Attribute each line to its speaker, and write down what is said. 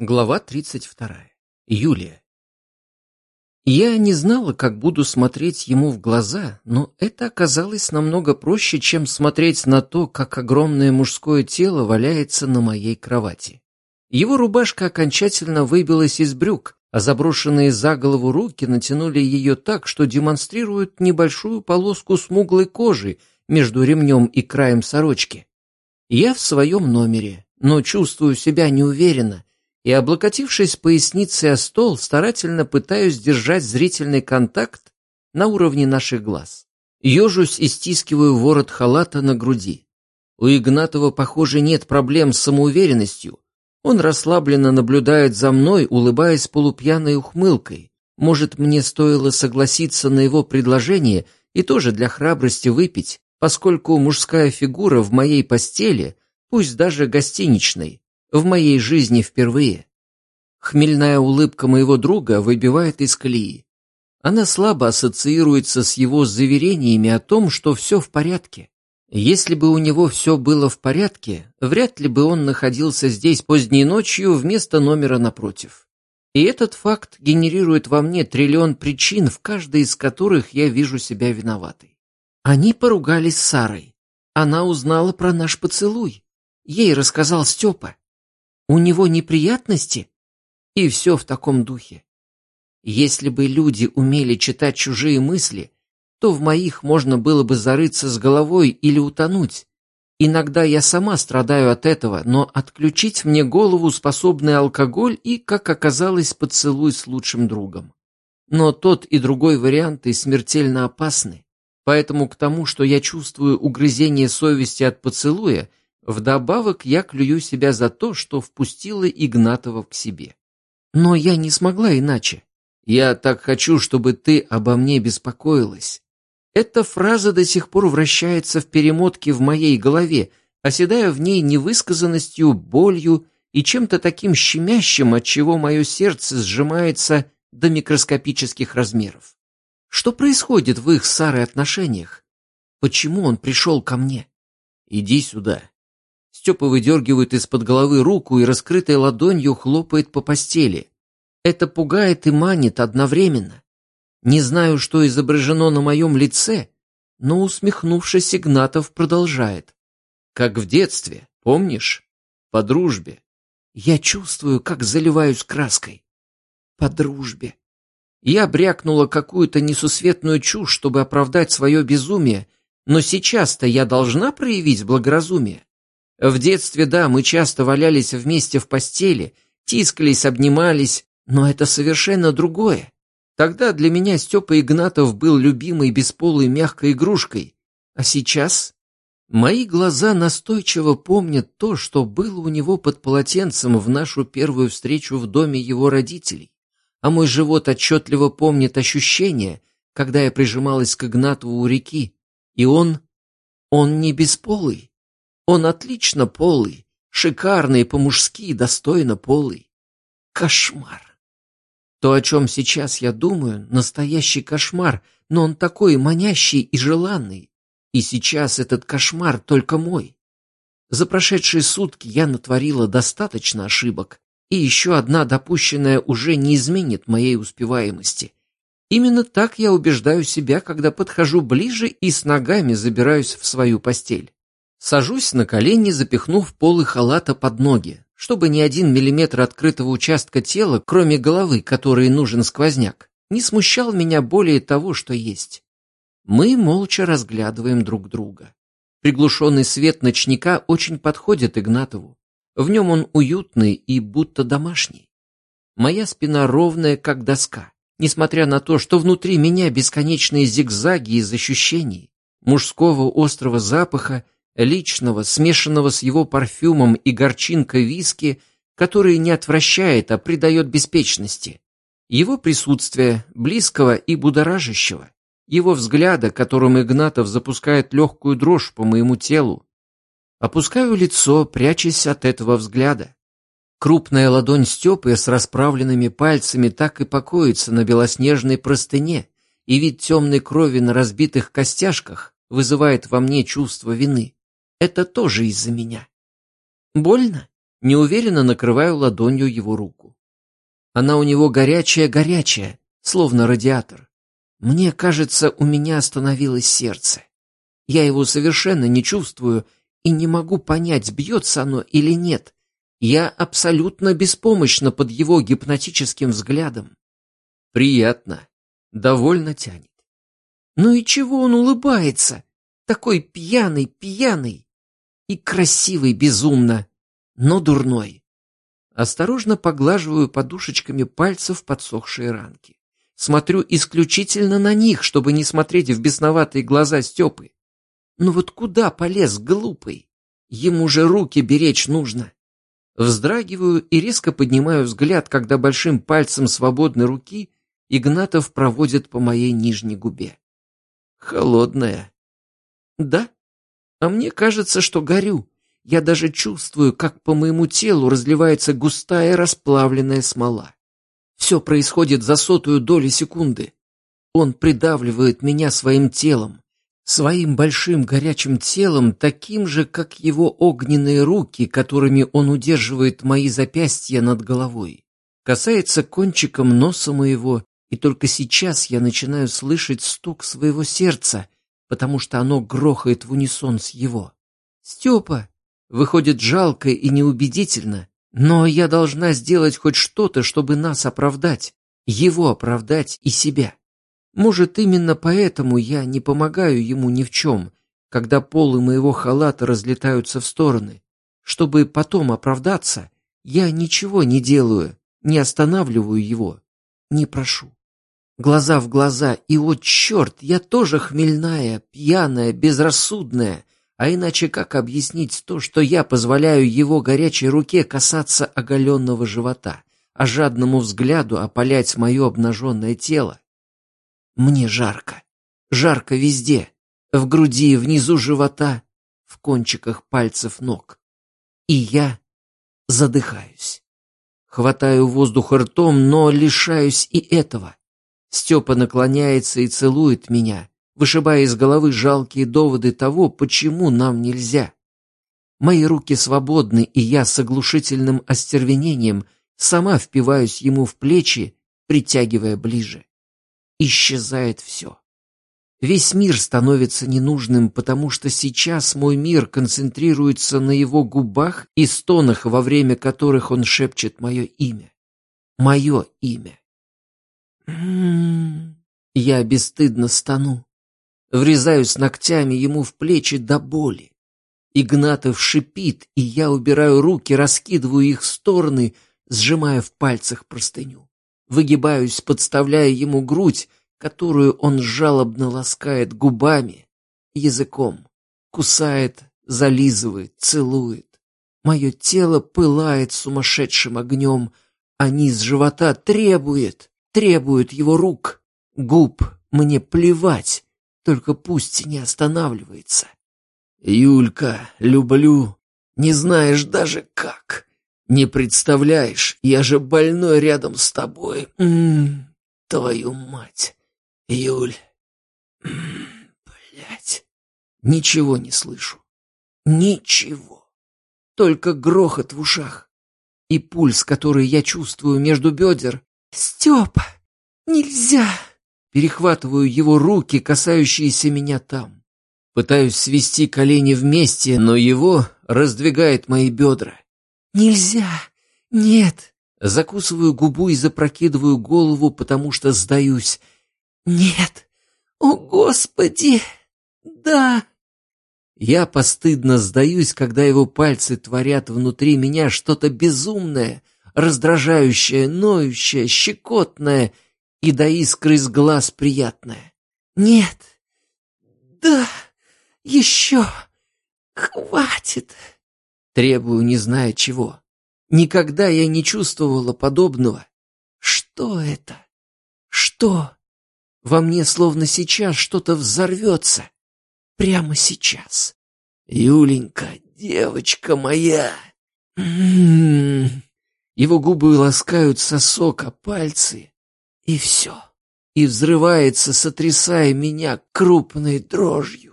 Speaker 1: Глава 32. Юлия. Я не знала, как буду смотреть ему в глаза, но это оказалось намного проще, чем смотреть на то, как огромное мужское тело валяется на моей кровати. Его рубашка окончательно выбилась из брюк, а заброшенные за голову руки натянули ее так, что демонстрируют небольшую полоску смуглой кожи между ремнем и краем сорочки. Я в своем номере, но чувствую себя неуверенно, и, облокотившись поясницей о стол, старательно пытаюсь держать зрительный контакт на уровне наших глаз. Ежусь и стискиваю ворот халата на груди. У Игнатова, похоже, нет проблем с самоуверенностью. Он расслабленно наблюдает за мной, улыбаясь полупьяной ухмылкой. Может, мне стоило согласиться на его предложение и тоже для храбрости выпить, поскольку мужская фигура в моей постели, пусть даже гостиничной, в моей жизни впервые. Хмельная улыбка моего друга выбивает из колеи. Она слабо ассоциируется с его заверениями о том, что все в порядке. Если бы у него все было в порядке, вряд ли бы он находился здесь поздней ночью вместо номера напротив. И этот факт генерирует во мне триллион причин, в каждой из которых я вижу себя виноватой. Они поругались с Сарой. Она узнала про наш поцелуй. Ей рассказал Степа. У него неприятности? И все в таком духе. Если бы люди умели читать чужие мысли, то в моих можно было бы зарыться с головой или утонуть. Иногда я сама страдаю от этого, но отключить мне голову способный алкоголь и, как оказалось, поцелуй с лучшим другом. Но тот и другой варианты смертельно опасны, поэтому к тому, что я чувствую угрызение совести от поцелуя, Вдобавок я клюю себя за то, что впустила Игнатова к себе. Но я не смогла иначе. Я так хочу, чтобы ты обо мне беспокоилась. Эта фраза до сих пор вращается в перемотке в моей голове, оседая в ней невысказанностью, болью и чем-то таким щемящим, от чего мое сердце сжимается до микроскопических размеров. Что происходит в их с Сарой отношениях? Почему он пришел ко мне? Иди сюда. Степа выдергивает из-под головы руку и раскрытой ладонью хлопает по постели. Это пугает и манит одновременно. Не знаю, что изображено на моем лице, но, усмехнувшись, Игнатов продолжает. Как в детстве, помнишь? По дружбе. Я чувствую, как заливаюсь краской. По дружбе. Я брякнула какую-то несусветную чушь, чтобы оправдать свое безумие, но сейчас-то я должна проявить благоразумие. В детстве, да, мы часто валялись вместе в постели, тискались, обнимались, но это совершенно другое. Тогда для меня Степа Игнатов был любимой бесполой мягкой игрушкой, а сейчас мои глаза настойчиво помнят то, что было у него под полотенцем в нашу первую встречу в доме его родителей, а мой живот отчетливо помнит ощущение, когда я прижималась к Игнатову у реки, и он... он не бесполый. Он отлично полый, шикарный, по-мужски, достойно полый. Кошмар. То, о чем сейчас я думаю, настоящий кошмар, но он такой манящий и желанный. И сейчас этот кошмар только мой. За прошедшие сутки я натворила достаточно ошибок, и еще одна допущенная уже не изменит моей успеваемости. Именно так я убеждаю себя, когда подхожу ближе и с ногами забираюсь в свою постель. Сажусь на колени, запихнув полы халата под ноги, чтобы ни один миллиметр открытого участка тела, кроме головы, которой нужен сквозняк, не смущал меня более того, что есть. Мы молча разглядываем друг друга. Приглушенный свет ночника очень подходит Игнатову. В нем он уютный и будто домашний. Моя спина ровная, как доска, несмотря на то, что внутри меня бесконечные зигзаги из ощущений, мужского острого запаха личного, смешанного с его парфюмом и горчинкой виски, который не отвращает, а придает беспечности. Его присутствие, близкого и будоражащего. Его взгляда, которым Игнатов запускает легкую дрожь по моему телу. Опускаю лицо, прячась от этого взгляда. Крупная ладонь Степы с расправленными пальцами так и покоится на белоснежной простыне, и вид темной крови на разбитых костяшках вызывает во мне чувство вины. Это тоже из-за меня. Больно? Неуверенно накрываю ладонью его руку. Она у него горячая-горячая, словно радиатор. Мне кажется, у меня остановилось сердце. Я его совершенно не чувствую и не могу понять, бьется оно или нет. Я абсолютно беспомощна под его гипнотическим взглядом. Приятно. Довольно тянет. Ну и чего он улыбается? Такой пьяный, пьяный. И красивый безумно, но дурной. Осторожно поглаживаю подушечками пальцев подсохшие ранки. Смотрю исключительно на них, чтобы не смотреть в бесноватые глаза Степы. Ну вот куда полез глупый? Ему же руки беречь нужно. Вздрагиваю и резко поднимаю взгляд, когда большим пальцем свободной руки Игнатов проводит по моей нижней губе. Холодная. Да? А мне кажется, что горю. Я даже чувствую, как по моему телу разливается густая расплавленная смола. Все происходит за сотую долю секунды. Он придавливает меня своим телом, своим большим горячим телом, таким же, как его огненные руки, которыми он удерживает мои запястья над головой. Касается кончиком носа моего, и только сейчас я начинаю слышать стук своего сердца, потому что оно грохает в унисон с его. «Степа!» Выходит жалко и неубедительно, но я должна сделать хоть что-то, чтобы нас оправдать, его оправдать и себя. Может, именно поэтому я не помогаю ему ни в чем, когда полы моего халата разлетаются в стороны. Чтобы потом оправдаться, я ничего не делаю, не останавливаю его, не прошу. Глаза в глаза, и вот черт, я тоже хмельная, пьяная, безрассудная, а иначе как объяснить то, что я позволяю его горячей руке касаться оголенного живота, а жадному взгляду опалять мое обнаженное тело? Мне жарко. Жарко везде. В груди, внизу живота, в кончиках пальцев ног. И я задыхаюсь. Хватаю воздух ртом, но лишаюсь и этого. Степа наклоняется и целует меня, вышибая из головы жалкие доводы того, почему нам нельзя. Мои руки свободны, и я с оглушительным остервенением сама впиваюсь ему в плечи, притягивая ближе исчезает все. Весь мир становится ненужным, потому что сейчас мой мир концентрируется на его губах и стонах, во время которых он шепчет мое имя. Мое имя. Я бесстыдно стану. Врезаюсь ногтями ему в плечи до боли. Игнатов шипит, и я убираю руки, раскидываю их в стороны, сжимая в пальцах простыню. Выгибаюсь, подставляя ему грудь, которую он жалобно ласкает губами, языком, кусает, зализывает, целует. Мое тело пылает сумасшедшим огнем, а низ живота требует, требует его рук, губ. Мне плевать, только пусть не останавливается. Юлька, люблю, не знаешь даже как. Не представляешь, я же больной рядом с тобой. М -м твою мать. Юль. Блять. Ничего не слышу. Ничего. Только грохот в ушах. И пульс, который я чувствую между бедер. Степа, нельзя. Перехватываю его руки, касающиеся меня там. Пытаюсь свести колени вместе, но его раздвигает мои бедра. «Нельзя! Нет!» Закусываю губу и запрокидываю голову, потому что сдаюсь. «Нет! О, Господи! Да!» Я постыдно сдаюсь, когда его пальцы творят внутри меня что-то безумное, раздражающее, ноющее, щекотное и до искры из глаз приятное. «Нет! Да! Еще! Хватит!» Требую, не зная чего. Никогда я не чувствовала подобного. Что это? Что? Во мне словно сейчас что-то взорвется. Прямо сейчас. Юленька, девочка моя. М -м -м. Его губы ласкают сосок, а пальцы. И все. И взрывается, сотрясая меня крупной дрожью.